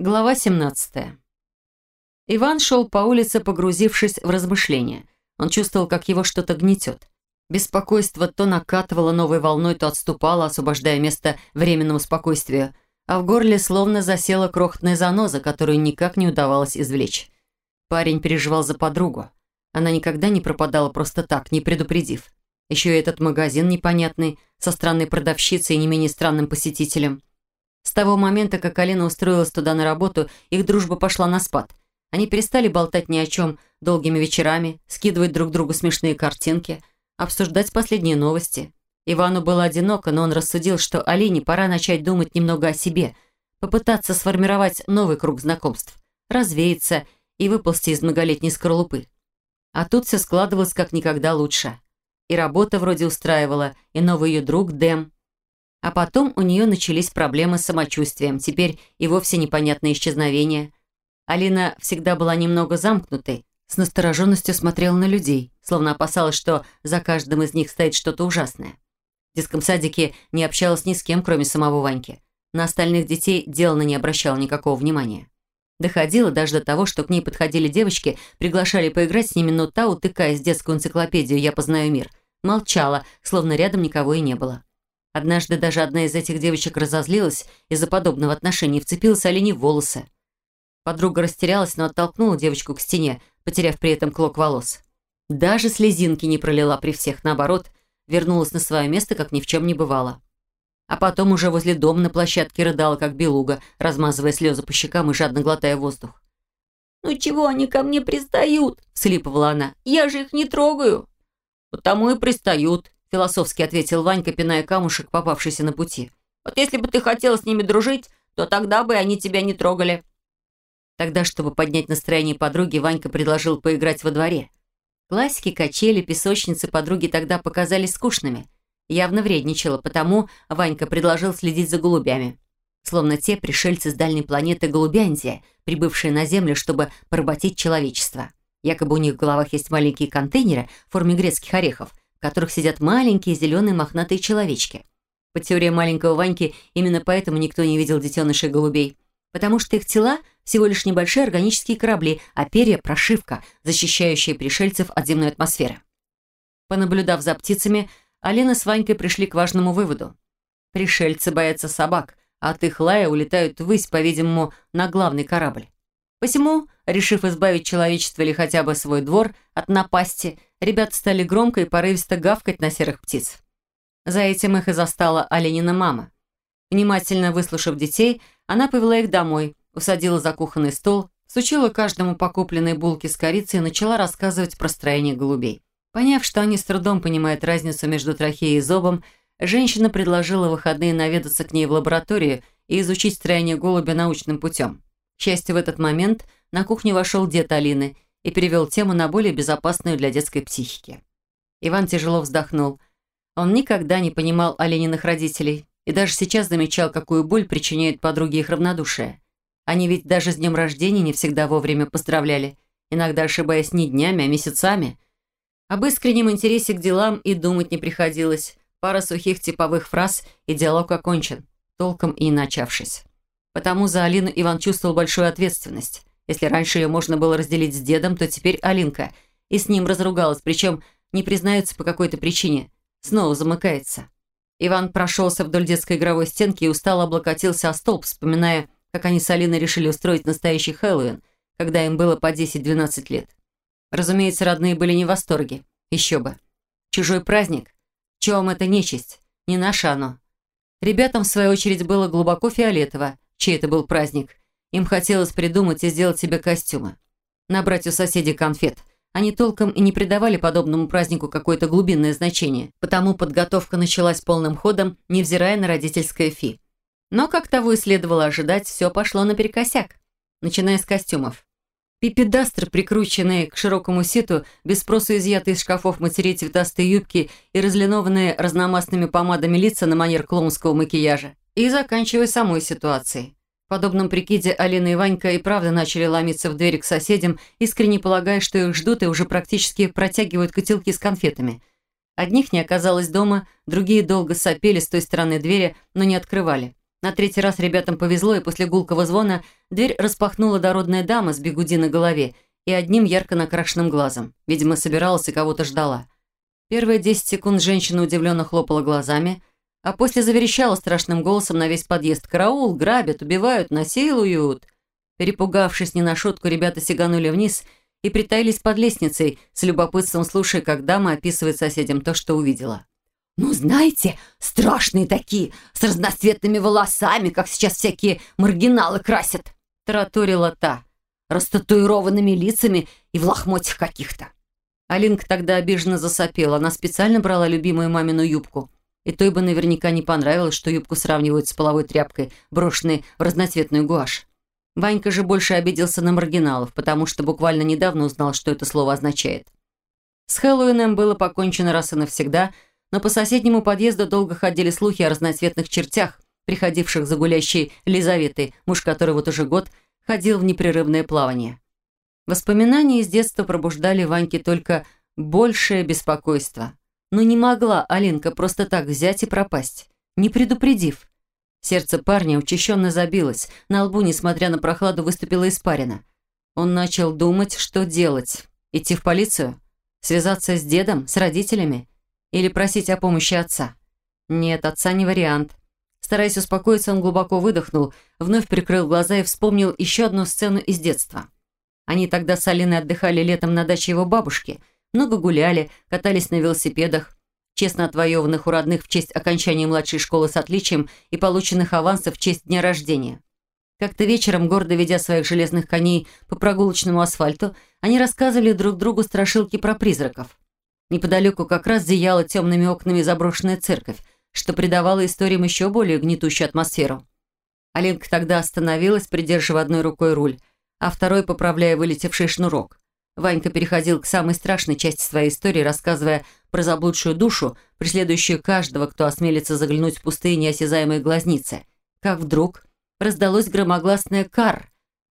Глава 17. Иван шел по улице, погрузившись в размышления. Он чувствовал, как его что-то гнетет. Беспокойство то накатывало новой волной, то отступало, освобождая место временному спокойствию, а в горле словно засела крохотная заноза, которую никак не удавалось извлечь. Парень переживал за подругу. Она никогда не пропадала просто так, не предупредив. Еще и этот магазин непонятный, со странной продавщицей и не менее странным посетителем – с того момента, как Алина устроилась туда на работу, их дружба пошла на спад. Они перестали болтать ни о чем долгими вечерами, скидывать друг другу смешные картинки, обсуждать последние новости. Ивану было одиноко, но он рассудил, что Алине пора начать думать немного о себе, попытаться сформировать новый круг знакомств, развеяться и выползти из многолетней скорлупы. А тут все складывалось как никогда лучше. И работа вроде устраивала, и новый ее друг Дэм, а потом у нее начались проблемы с самочувствием, теперь и вовсе непонятное исчезновение. Алина всегда была немного замкнутой, с настороженностью смотрела на людей, словно опасалась, что за каждым из них стоит что-то ужасное. В детском садике не общалась ни с кем, кроме самого Ваньки. На остальных детей делано не обращала никакого внимания. Доходило даже до того, что к ней подходили девочки, приглашали поиграть с ними, но та, утыкаясь в детскую энциклопедию «Я познаю мир», молчала, словно рядом никого и не было. Однажды даже одна из этих девочек разозлилась из-за подобного отношения и вцепилась Алине в волосы. Подруга растерялась, но оттолкнула девочку к стене, потеряв при этом клок волос. Даже слезинки не пролила при всех, наоборот, вернулась на свое место, как ни в чем не бывало. А потом уже возле дома на площадке рыдала, как белуга, размазывая слезы по щекам и жадно глотая воздух. «Ну чего они ко мне пристают?» – слипывала она. «Я же их не трогаю». «Потому и пристают», философски ответил Ванька, пиная камушек, попавшийся на пути. «Вот если бы ты хотела с ними дружить, то тогда бы они тебя не трогали». Тогда, чтобы поднять настроение подруги, Ванька предложил поиграть во дворе. Классики, качели, песочницы подруги тогда показались скучными. Явно вредничала, потому Ванька предложил следить за голубями. Словно те пришельцы с дальней планеты Голубяндия, прибывшие на Землю, чтобы поработить человечество. Якобы у них в головах есть маленькие контейнеры в форме грецких орехов – которых сидят маленькие зеленые мохнатые человечки. По теории маленького Ваньки, именно поэтому никто не видел детенышей голубей. Потому что их тела всего лишь небольшие органические корабли, а перья – прошивка, защищающая пришельцев от земной атмосферы. Понаблюдав за птицами, Алина с Ванькой пришли к важному выводу. Пришельцы боятся собак, а от их лая улетают ввысь, по-видимому, на главный корабль. Посему, решив избавить человечество или хотя бы свой двор от напасти, ребята стали громко и порывисто гавкать на серых птиц. За этим их и застала Оленина мама. Внимательно выслушав детей, она повела их домой, усадила за кухонный стол, сучила каждому по купленной булке с корицей и начала рассказывать про строение голубей. Поняв, что они с трудом понимают разницу между трахеей и зобом, женщина предложила выходные наведаться к ней в лабораторию и изучить строение голубя научным путем. К счастью, в этот момент на кухню вошел дед Алины и перевел тему на более безопасную для детской психики. Иван тяжело вздохнул. Он никогда не понимал Алининых родителей и даже сейчас замечал, какую боль причиняет подруге их равнодушие. Они ведь даже с днем рождения не всегда вовремя поздравляли, иногда ошибаясь не днями, а месяцами. Об искреннем интересе к делам и думать не приходилось. Пара сухих типовых фраз, и диалог окончен, толком и начавшись. Потому за Алину Иван чувствовал большую ответственность. Если раньше ее можно было разделить с дедом, то теперь Алинка. И с ним разругалась, причем не признается по какой-то причине. Снова замыкается. Иван прошелся вдоль детской игровой стенки и устало облокотился о столб, вспоминая, как они с Алиной решили устроить настоящий Хэллоуин, когда им было по 10-12 лет. Разумеется, родные были не в восторге. Еще бы. Чужой праздник. Чем это нечисть? Не наше оно. Ребятам, в свою очередь, было глубоко фиолетово – чей это был праздник. Им хотелось придумать и сделать себе костюмы. Набрать у соседей конфет. Они толком и не придавали подобному празднику какое-то глубинное значение, потому подготовка началась полным ходом, невзирая на родительское фи. Но, как того и следовало ожидать, все пошло наперекосяк. Начиная с костюмов. Пипедастр, прикрученные к широкому сету, без спроса изъятые из шкафов матерей цветастые юбки и разлинованные разномастными помадами лица на манер клоунского макияжа. И заканчивая самой ситуацией. В подобном прикиде Алина и Ванька и правда начали ломиться в двери к соседям, искренне полагая, что их ждут и уже практически протягивают котелки с конфетами. Одних не оказалось дома, другие долго сопели с той стороны двери, но не открывали. На третий раз ребятам повезло, и после гулкого звона дверь распахнула дородная дама с бегуди на голове и одним ярко накрашенным глазом. Видимо, собиралась и кого-то ждала. Первые десять секунд женщина удивленно хлопала глазами, а после заверещала страшным голосом на весь подъезд. «Караул! Грабят! Убивают! Насилуют!» Перепугавшись не на шутку, ребята сиганули вниз и притаились под лестницей, с любопытством слушая, как дама описывает соседям то, что увидела. «Ну, знаете, страшные такие, с разноцветными волосами, как сейчас всякие маргиналы красят!» Тараторила та, растатуированными лицами и в лохмотьях каких-то. Алинка тогда обиженно засопела. Она специально брала любимую мамину юбку. И той бы наверняка не понравилось, что юбку сравнивают с половой тряпкой, брошенной в разноцветную гуашь. Ванька же больше обиделся на маргиналов, потому что буквально недавно узнал, что это слово означает. С Хэллоуином было покончено раз и навсегда, но по соседнему подъезду долго ходили слухи о разноцветных чертях, приходивших за гулящей Лизаветой, муж которой вот уже год ходил в непрерывное плавание. Воспоминания из детства пробуждали Ваньке только большее беспокойство. Но не могла Алинка просто так взять и пропасть, не предупредив. Сердце парня учащенно забилось, на лбу, несмотря на прохладу, выступила испарина. Он начал думать, что делать. Идти в полицию? Связаться с дедом, с родителями? Или просить о помощи отца? Нет, отца не вариант. Стараясь успокоиться, он глубоко выдохнул, вновь прикрыл глаза и вспомнил еще одну сцену из детства. Они тогда с Алиной отдыхали летом на даче его бабушки, много гуляли, катались на велосипедах, честно отвоеванных у родных в честь окончания младшей школы с отличием и полученных авансов в честь дня рождения. Как-то вечером, гордо ведя своих железных коней по прогулочному асфальту, они рассказывали друг другу страшилки про призраков. Неподалеку как раз зияла темными окнами заброшенная церковь, что придавало историям еще более гнетущую атмосферу. Аленка тогда остановилась, придерживая одной рукой руль – а второй поправляя вылетевший шнурок. Ванька переходил к самой страшной части своей истории, рассказывая про заблудшую душу, преследующую каждого, кто осмелится заглянуть в пустые неосязаемые глазницы. Как вдруг раздалось громогласное «кар».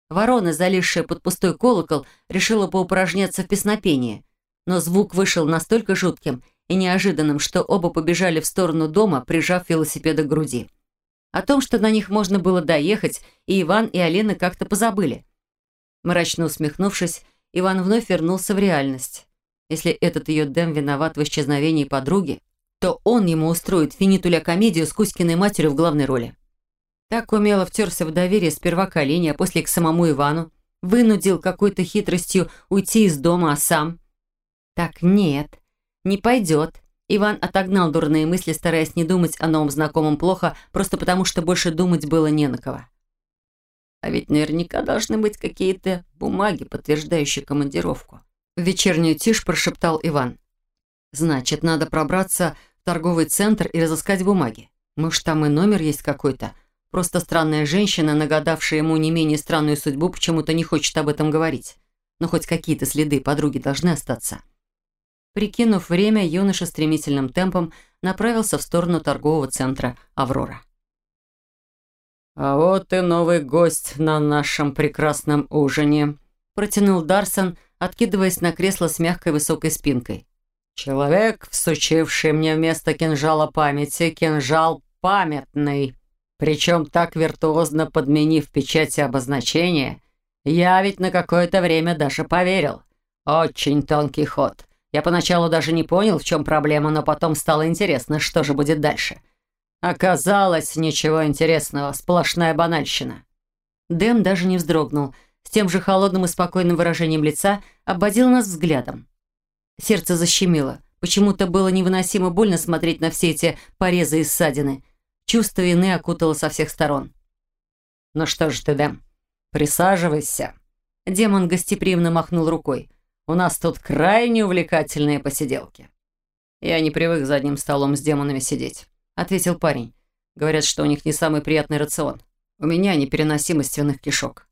Ворона, залезшая под пустой колокол, решила поупражняться в песнопении. Но звук вышел настолько жутким и неожиданным, что оба побежали в сторону дома, прижав велосипеды к груди. О том, что на них можно было доехать, и Иван, и Алина как-то позабыли. Мрачно усмехнувшись, Иван вновь вернулся в реальность. Если этот ее Дэм виноват в исчезновении подруги, то он ему устроит финитуля-комедию с Кузькиной матерью в главной роли. Так умело втерся в доверие сперва к Алине, а после к самому Ивану, вынудил какой-то хитростью уйти из дома, а сам... Так нет, не пойдет. Иван отогнал дурные мысли, стараясь не думать о новом знакомом плохо, просто потому что больше думать было не на кого. А ведь наверняка должны быть какие-то бумаги, подтверждающие командировку. В вечернюю тишь прошептал Иван. Значит, надо пробраться в торговый центр и разыскать бумаги. Может, там и номер есть какой-то. Просто странная женщина, нагадавшая ему не менее странную судьбу, почему-то не хочет об этом говорить. Но хоть какие-то следы подруги должны остаться. Прикинув время, юноша стремительным темпом направился в сторону торгового центра «Аврора». «А вот и новый гость на нашем прекрасном ужине», протянул Дарсон, откидываясь на кресло с мягкой высокой спинкой. «Человек, всучивший мне вместо кинжала памяти кинжал памятный, причем так виртуозно подменив печати обозначения, я ведь на какое-то время даже поверил. Очень тонкий ход. Я поначалу даже не понял, в чем проблема, но потом стало интересно, что же будет дальше. Оказалось, ничего интересного, сплошная банальщина. Дэм даже не вздрогнул, с тем же холодным и спокойным выражением лица обводил нас взглядом. Сердце защемило. Почему-то было невыносимо больно смотреть на все эти порезы и ссадины. Чувство вины окутало со всех сторон. «Ну что ж ты, Дэм, присаживайся». Демон гостеприимно махнул рукой. «У нас тут крайне увлекательные посиделки». Я не привык за одним столом с демонами сидеть ответил парень. «Говорят, что у них не самый приятный рацион. У меня непереносимость свиных кишок».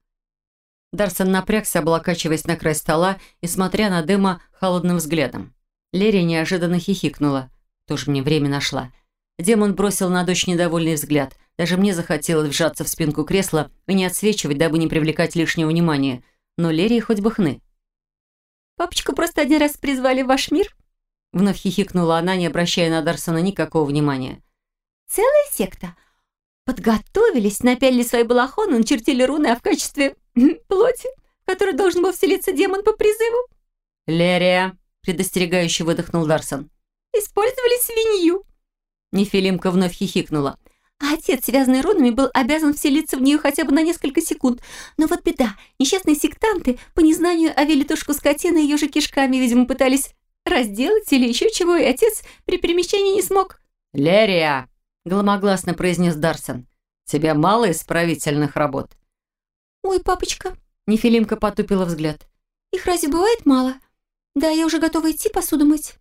Дарсон напрягся, облокачиваясь на край стола и смотря на Дэма холодным взглядом. Лерия неожиданно хихикнула. Тоже мне время нашла. Демон бросил на дочь недовольный взгляд. Даже мне захотелось вжаться в спинку кресла и не отсвечивать, дабы не привлекать лишнего внимания. Но Лерии хоть бы хны. «Папочку просто один раз призвали в ваш мир?» Вновь хихикнула она, не обращая на Дарсона никакого внимания. Целая секта. Подготовились, напялили свои балахоны, начертили руны, а в качестве плоти, в которой должен был вселиться демон по призыву, «Лерия!» – предостерегающе выдохнул Дарсон. использовали свинью. Нефилимка вновь хихикнула. А отец, связанный рунами, был обязан вселиться в нее хотя бы на несколько секунд. Но вот беда, несчастные сектанты по незнанию овели тушку скотины ее же кишками, видимо, пытались разделать или еще чего, и отец при перемещении не смог. «Лерия!» – громогласно произнес Дарсон. «Тебе мало исправительных работ?» «Ой, папочка!» – Нефилимка потупила взгляд. «Их разве бывает мало? Да, я уже готова идти посуду мыть».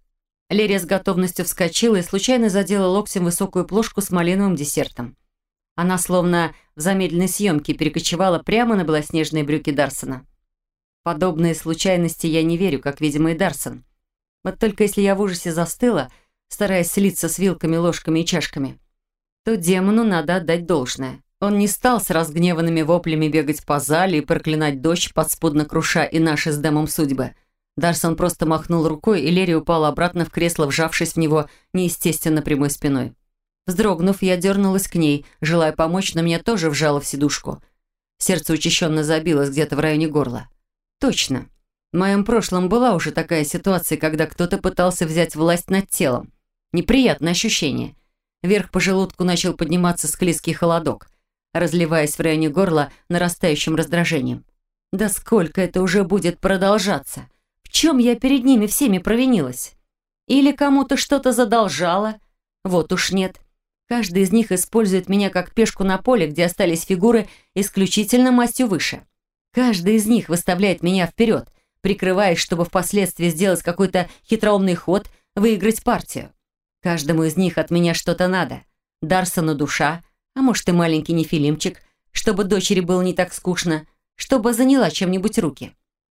Лерия с готовностью вскочила и случайно задела локтем высокую плошку с малиновым десертом. Она словно в замедленной съемке перекочевала прямо на белоснежные брюки Дарсона. Подобные случайности я не верю, как, видимо, и Дарсон. Вот только если я в ужасе застыла, стараясь слиться с вилками, ложками и чашками, то демону надо отдать должное. Он не стал с разгневанными воплями бегать по зале и проклинать дождь, подспудно круша и наши с Дэмом судьбы – Дарсон просто махнул рукой, и Лерри упала обратно в кресло, вжавшись в него неестественно прямой спиной. Вздрогнув, я дернулась к ней, желая помочь, но меня тоже вжало в сидушку. Сердце учащенно забилось где-то в районе горла. Точно. В моем прошлом была уже такая ситуация, когда кто-то пытался взять власть над телом. Неприятное ощущение. Вверх по желудку начал подниматься склизкий холодок, разливаясь в районе горла нарастающим раздражением. Да сколько это уже будет продолжаться? В чем я перед ними всеми провинилась? Или кому-то что-то задолжала? Вот уж нет. Каждый из них использует меня как пешку на поле, где остались фигуры исключительно мастью выше. Каждый из них выставляет меня вперед, прикрываясь, чтобы впоследствии сделать какой-то хитроумный ход, выиграть партию. Каждому из них от меня что-то надо. Дарсону душа, а может и маленький нефилимчик, чтобы дочери было не так скучно, чтобы заняла чем-нибудь руки.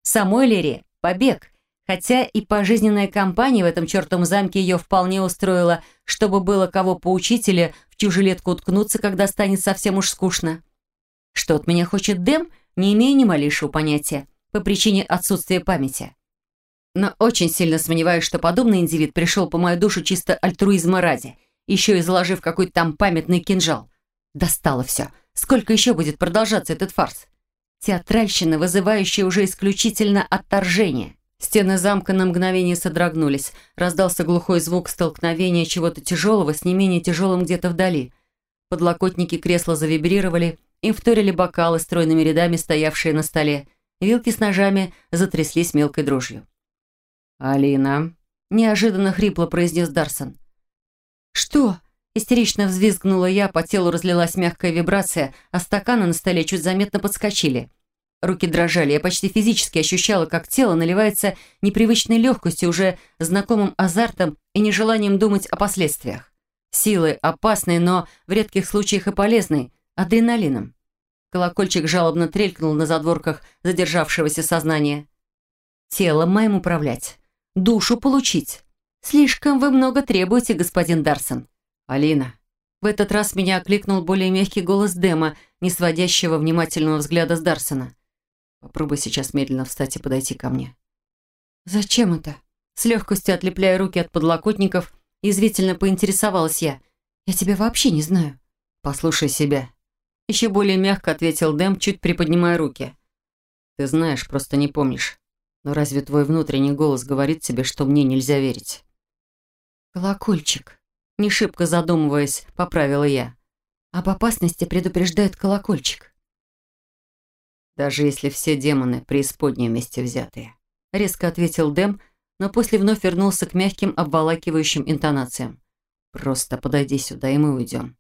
Самой Лере побег, хотя и пожизненная компания в этом чертовом замке ее вполне устроила, чтобы было кого поучить или в чью жилетку уткнуться, когда станет совсем уж скучно. Что от меня хочет Дэм, не имею ни малейшего понятия, по причине отсутствия памяти. Но очень сильно сомневаюсь, что подобный индивид пришел по мою душу чисто альтруизма ради, еще и заложив какой-то там памятный кинжал. Достало все. Сколько еще будет продолжаться этот фарс? Театральщина, вызывающая уже исключительно отторжение. Стены замка на мгновение содрогнулись. Раздался глухой звук столкновения чего-то тяжелого с не менее тяжелым где-то вдали. Подлокотники кресла завибрировали, им вторили бокалы, стройными рядами стоявшие на столе. Вилки с ножами затряслись мелкой дрожью. «Алина», — неожиданно хрипло произнес Дарсон. «Что?» — истерично взвизгнула я, по телу разлилась мягкая вибрация, а стаканы на столе чуть заметно подскочили. Руки дрожали, я почти физически ощущала, как тело наливается непривычной легкостью, уже знакомым азартом и нежеланием думать о последствиях. Силы опасной, но в редких случаях и полезной, адреналином. Колокольчик жалобно трелькнул на задворках задержавшегося сознания. Телом моим управлять. Душу получить. Слишком вы много требуете, господин Дарсон. Алина. В этот раз меня окликнул более мягкий голос Дэма, не сводящего внимательного взгляда с Дарсона. Попробуй сейчас медленно встать и подойти ко мне». «Зачем это?» С легкостью отлепляя руки от подлокотников, извительно поинтересовалась я. «Я тебя вообще не знаю». «Послушай себя». Еще более мягко ответил Дэм, чуть приподнимая руки. «Ты знаешь, просто не помнишь. Но разве твой внутренний голос говорит тебе, что мне нельзя верить?» «Колокольчик», — не шибко задумываясь, поправила я. «Об опасности предупреждает колокольчик». даже если все демоны преисподней вместе взятые. Резко ответил Дэм, но после вновь вернулся к мягким, обволакивающим интонациям. «Просто подойди сюда, и мы уйдем».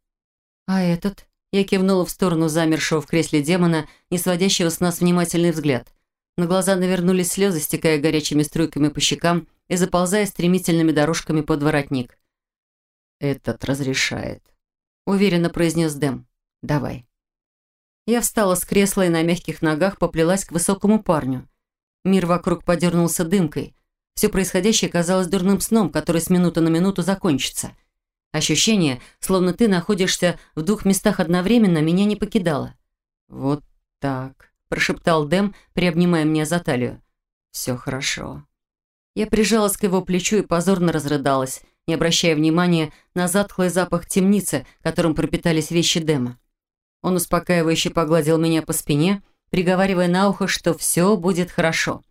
«А этот?» Я кивнула в сторону замершего в кресле демона, не сводящего с нас внимательный взгляд. На глаза навернулись слезы, стекая горячими струйками по щекам и заползая стремительными дорожками под воротник. «Этот разрешает», — уверенно произнес Дэм. «Давай». Я встала с кресла и на мягких ногах поплелась к высокому парню. Мир вокруг подернулся дымкой. Все происходящее казалось дурным сном, который с минуты на минуту закончится. Ощущение, словно ты находишься в двух местах одновременно, меня не покидало. «Вот так», – прошептал Дэм, приобнимая меня за талию. «Все хорошо». Я прижалась к его плечу и позорно разрыдалась, не обращая внимания на затхлый запах темницы, которым пропитались вещи Дэма. Он успокаивающе погладил меня по спине, приговаривая на ухо, что все будет хорошо.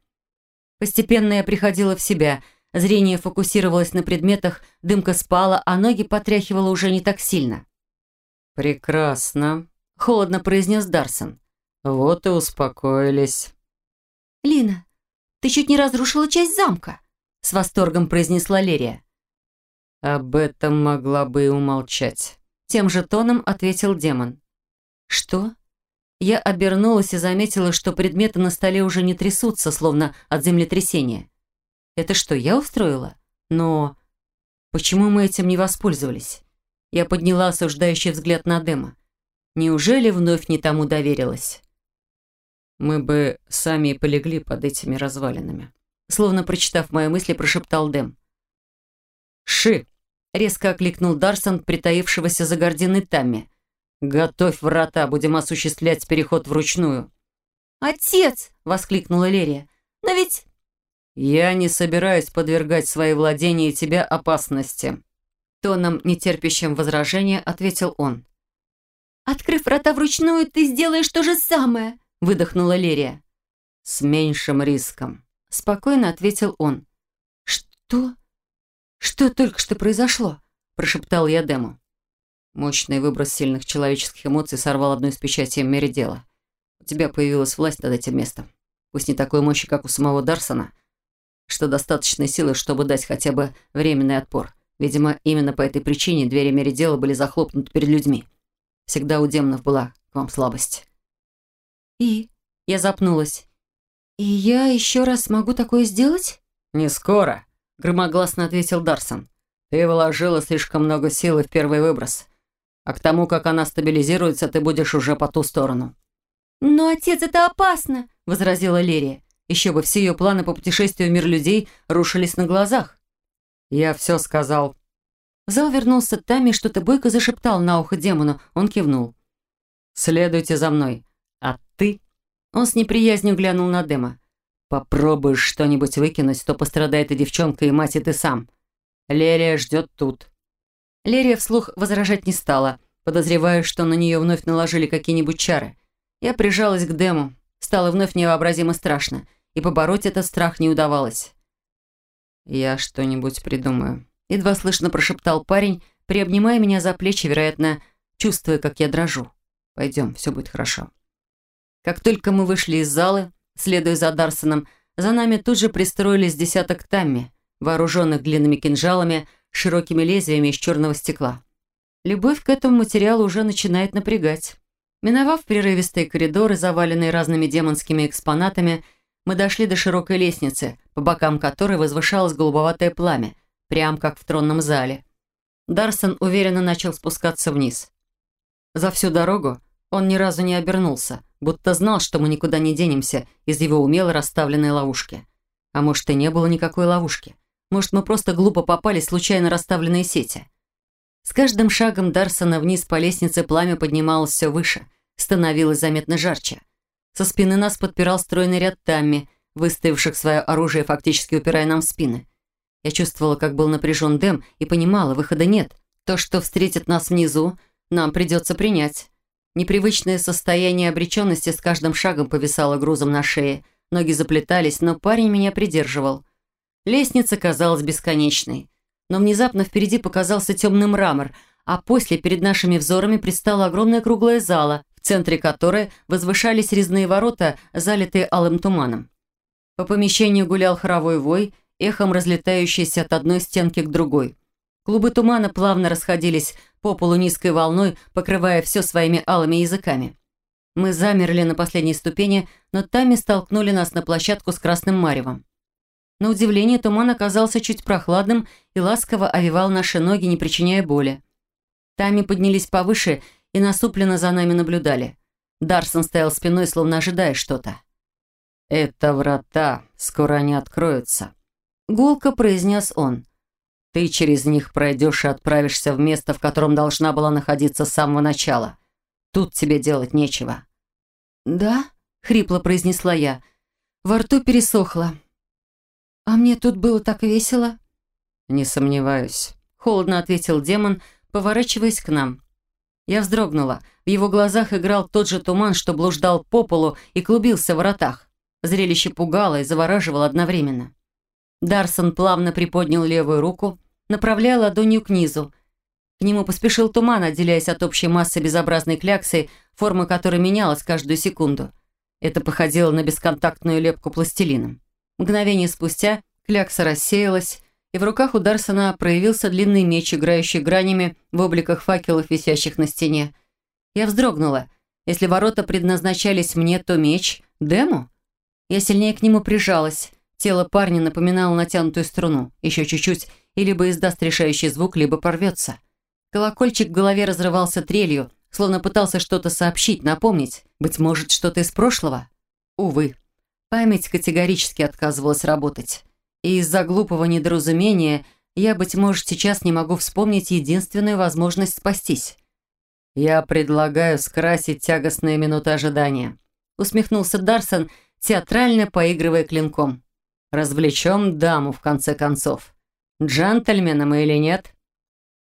Постепенно я приходила в себя, зрение фокусировалось на предметах, дымка спала, а ноги потряхивало уже не так сильно. «Прекрасно», — холодно произнес Дарсон. «Вот и успокоились». «Лина, ты чуть не разрушила часть замка», — с восторгом произнесла Лерия. «Об этом могла бы и умолчать», — тем же тоном ответил демон. «Что?» Я обернулась и заметила, что предметы на столе уже не трясутся, словно от землетрясения. «Это что, я устроила? Но почему мы этим не воспользовались?» Я подняла осуждающий взгляд на Дема. Неужели вновь не тому доверилась? Мы бы сами и полегли под этими развалинами. Словно прочитав мои мысли, прошептал Дэм. «Ши!» — резко окликнул Дарсон, притаившегося за гординой Тамми. «Готовь врата, будем осуществлять переход вручную». «Отец!» — воскликнула Лерия. «Но ведь...» «Я не собираюсь подвергать свои владения и тебя опасности», Тоном, нетерпящим возражения, ответил он. «Открыв врата вручную, ты сделаешь то же самое», выдохнула Лерия. «С меньшим риском», спокойно ответил он. «Что? Что только что произошло?» прошептал я Дему. Мощный выброс сильных человеческих эмоций сорвал одну из печатей Меридела. У тебя появилась власть над этим местом. Пусть не такой мощи, как у самого Дарсона, что достаточной силы, чтобы дать хотя бы временный отпор. Видимо, именно по этой причине двери Меридела были захлопнуты перед людьми. Всегда у демонов была к вам слабость. И? Я запнулась. И я еще раз смогу такое сделать? Не скоро, громогласно ответил Дарсон. Ты вложила слишком много силы в первый выброс. А к тому, как она стабилизируется, ты будешь уже по ту сторону. «Но, отец, это опасно!» — возразила Лерия. Еще бы все ее планы по путешествию в мир людей рушились на глазах. «Я все сказал». В зал вернулся Тами что-то бойко зашептал на ухо демону. Он кивнул. «Следуйте за мной. Ты?» Он с неприязнью глянул на Дема. «Попробуешь что-нибудь выкинуть, то пострадает и девчонка, и мать, и ты сам. Лерия ждет тут». Лерия вслух возражать не стала, подозревая, что на нее вновь наложили какие-нибудь чары. Я прижалась к Дему. Стало вновь невообразимо страшно, и побороть этот страх не удавалось. «Я что-нибудь придумаю», — едва слышно прошептал парень, приобнимая меня за плечи, вероятно, чувствуя, как я дрожу. «Пойдем, все будет хорошо». Как только мы вышли из залы, следуя за Дарсоном, за нами тут же пристроились десяток тамми, вооруженных длинными кинжалами, широкими лезвиями из черного стекла. Любовь к этому материалу уже начинает напрягать. Миновав прерывистые коридоры, заваленные разными демонскими экспонатами, мы дошли до широкой лестницы, по бокам которой возвышалось голубоватое пламя, прям как в тронном зале. Дарсон уверенно начал спускаться вниз. За всю дорогу он ни разу не обернулся, будто знал, что мы никуда не денемся из его умело расставленной ловушки. А может, и не было никакой ловушки. Может, мы просто глупо попали в случайно расставленные сети. С каждым шагом Дарсона вниз по лестнице пламя поднималось все выше, становилось заметно жарче. Со спины нас подпирал стройный ряд Тамми, выставивших свое оружие, фактически упирая нам в спины. Я чувствовала, как был напряжен Дэм, и понимала, выхода нет. То, что встретит нас внизу, нам придется принять. Непривычное состояние обреченности с каждым шагом повисало грузом на шее. Ноги заплетались, но парень меня придерживал. Лестница казалась бесконечной. Но внезапно впереди показался темный мрамор, а после перед нашими взорами предстала огромная круглая зала, центре которой возвышались резные ворота, залитые алым туманом. По помещению гулял хоровой вой, эхом разлетающийся от одной стенки к другой. Клубы тумана плавно расходились по полу низкой волной, покрывая все своими алыми языками. Мы замерли на последней ступени, но Тами столкнули нас на площадку с красным маревом. На удивление, туман оказался чуть прохладным и ласково овивал наши ноги, не причиняя боли. Тами поднялись повыше и насупленно за нами наблюдали. Дарсон стоял спиной, словно ожидая что-то. «Это врата, скоро они откроются», — гулко произнес он. «Ты через них пройдешь и отправишься в место, в котором должна была находиться с самого начала. Тут тебе делать нечего». «Да?» — хрипло произнесла я. Во рту пересохло. «А мне тут было так весело?» «Не сомневаюсь», холодно ответил демон, поворачиваясь к нам. Я вздрогнула. В его глазах играл тот же туман, что блуждал по полу и клубился в воротах. Зрелище пугало и завораживало одновременно. Дарсон плавно приподнял левую руку, направляя ладонью к низу. К нему поспешил туман, отделяясь от общей массы безобразной кляксы, форма которой менялась каждую секунду. Это походило на бесконтактную лепку пластилином. Мгновение спустя клякса рассеялась, и в руках у Дарсона проявился длинный меч, играющий гранями в обликах факелов, висящих на стене. Я вздрогнула. Если ворота предназначались мне, то меч — Дему? Я сильнее к нему прижалась. Тело парня напоминало натянутую струну. Еще чуть-чуть, и либо издаст решающий звук, либо порвется. Колокольчик в голове разрывался трелью, словно пытался что-то сообщить, напомнить. Быть может, что-то из прошлого? Увы. Память категорически отказывалась работать. И из-за глупого недоразумения я, быть может, сейчас не могу вспомнить единственную возможность спастись. «Я предлагаю скрасить тягостные минуты ожидания», усмехнулся Дарсон, театрально поигрывая клинком. «Развлечем даму, в конце концов. Джентльменом или нет?»